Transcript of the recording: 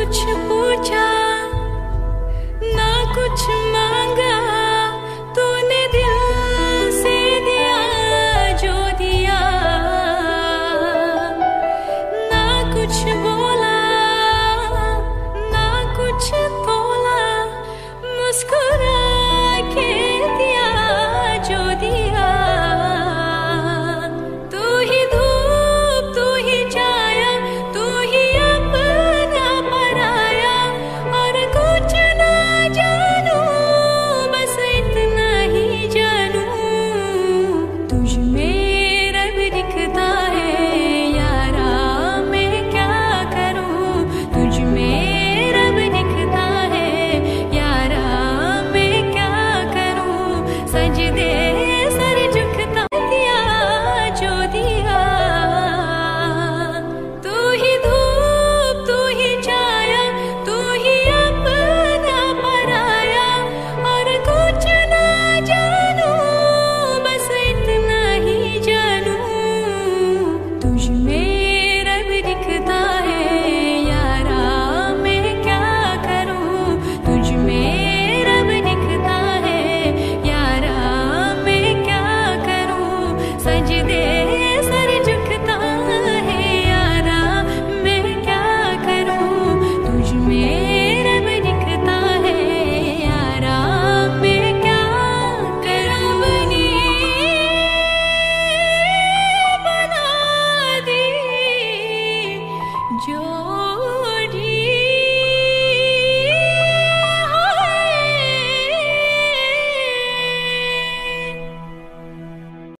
कुछ पूछा ना कुछ sangue de Deus.